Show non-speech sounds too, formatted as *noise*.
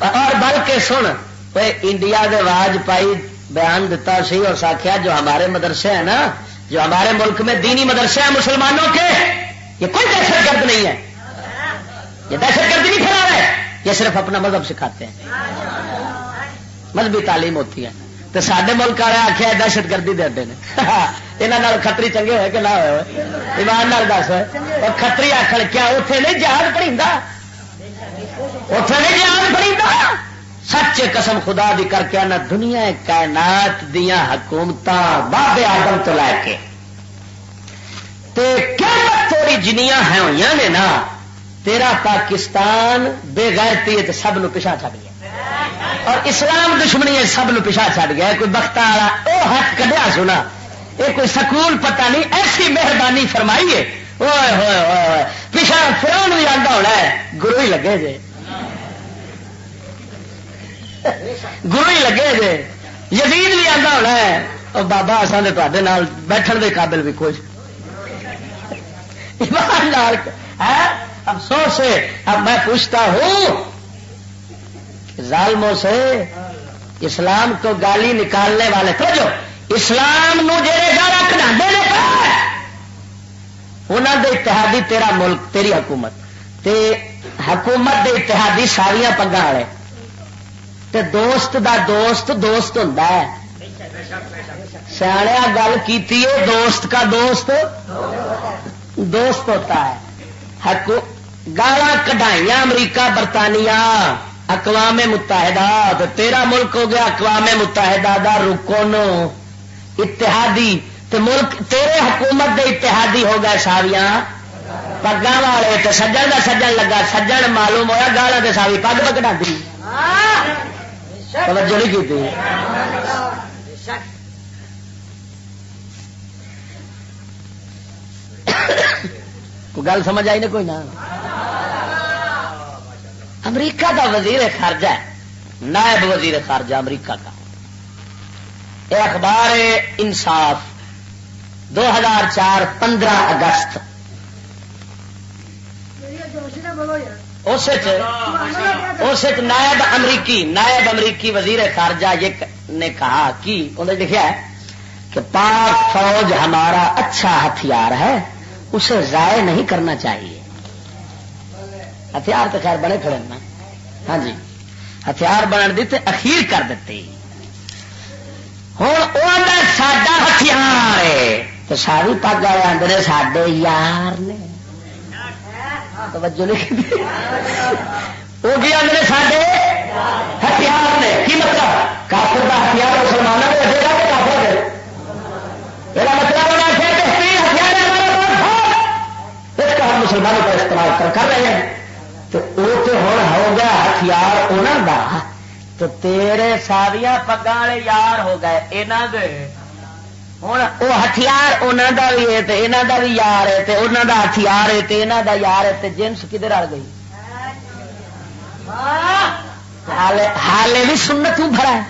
اور بلکہ سن انڈیا دے واجپائی بیان دیتا سی، اور ساکھیا جو ہمارے مدرسے ہیں نا، جو ہمارے ملک میں دینی مدرسے ہیں مسلمانوں کے، یہ کوئی دہشت گرد نہیں ہے۔ یہ دہشت گردی نہیں پھیلا رہے، یہ صرف اپنا مذہب سکھاتے ہیں۔ مذہبی تعلیم ہوتی ہے۔ تو سارے ملک والے آخیا دہشت گردی دے نے۔ *laughs* یہاں کتری چنگے ہوئے کہ نہ ہوئے؟ ایمان دس۔ اور کتری آخر کیا اتنے نہیں جہاز پڑی اتنے سچ قسم خدا دی کر کے نہ دنیا کائنات دیا حکومت بابے آدم تو لے کے۔ تھوڑی جنیاں ہیں ہوئی نے نا، تیرا پاکستان بے غیرتی ہے سب نو پچھا چڑ گیا۔ اور اسلام دشمنی ہے، سب نو پچھا چڑ گیا۔ کوئی بخت والا وہ ہاتھ کڈیا سنا یہ کوئی سکول پتہ نہیں، ایسی مہربانی فرمائی ہے پچھا فرون بھی آتا ہونا ہے گرو ہی لگے جی گرو ہی لگے جی یزید بھی آتا ہونا ہے اور بابا اصل تے بیٹھن دے قابل بھی کچھ افسوس ہے اب میں پوچھتا ہوں ظالموں سے اسلام کو گالی نکالنے والے تو جو اسلام نو جڑے گالا کھڑا انہوں دے اتحادی تیرا ملک، تیری حکومت۔ تے حکومت دے اتحادی ساریا پگا والے۔ تے دوست دا دوست دوست ہوں سیا گل کی دوست کا دوست۔ دوست ہوتا ہے۔ گالا کٹائی امریکہ، برطانیہ، اقوام متحدہ۔ تیرا ملک ہو گیا، اقوام متحدہ دا رکن۔ اتحادی تو ملک تیرے حکومت دے اتحادی ہو گئے ساریا پگا والے تو سجن کا سجن لگا، سجن معلوم ہوا گالا کے ساری پگ پکڑا دی۔ توجہ نہیں کی گل سمجھ آئی نا کوئی نہ امریکہ کا وزیر خارجہ ہے، نائب وزیر خارجہ امریکہ کا۔ یہ اخبار انصاف دو ہزار چار پندرہ اگست۔ اس نائب امریکی نائب امریکی وزیر خارجہ یہ نے کہا کہ انہوں نے لکھا ہے کہ پاک فوج ہمارا اچھا ہتھیار ہے، اسے ضائع نہیں کرنا چاہیے۔ ہتھیار تو خیر بڑے کھڑے نا۔ ہاں جی۔ ہتھیار بن دیتے اخیر کر دیتے ہوں ساڈا ہتھیار ہے۔ تو ساری پگ والے آدھے سڈے یار نے۔ توجہ نہیں وہ بھی آدھے سڈے ہتھیار نے۔ کی مطلب؟ کافر کا ہتھیار مسلمانوں کے رکھے گا کہ کافر میرا مطلب ہونا چاہیے ہتھیار اس کا ہم مسلمانوں کا استعمال کر رہے ہیں۔ تو وہ تو ہوں، ہو گیا ہتھیار انہوں کا تو تیرے ساریا پگا والے یار ہو گئے یہاں دے۔ ہوں ہتھیار انہوں کا بھی ہے یہاں کا بھی یار ہے انہوں کا ہتھیار ہے یہاں کا یار ہے جنس کدھر آ گئی؟ حالے بھی سنت بھرا ہے۔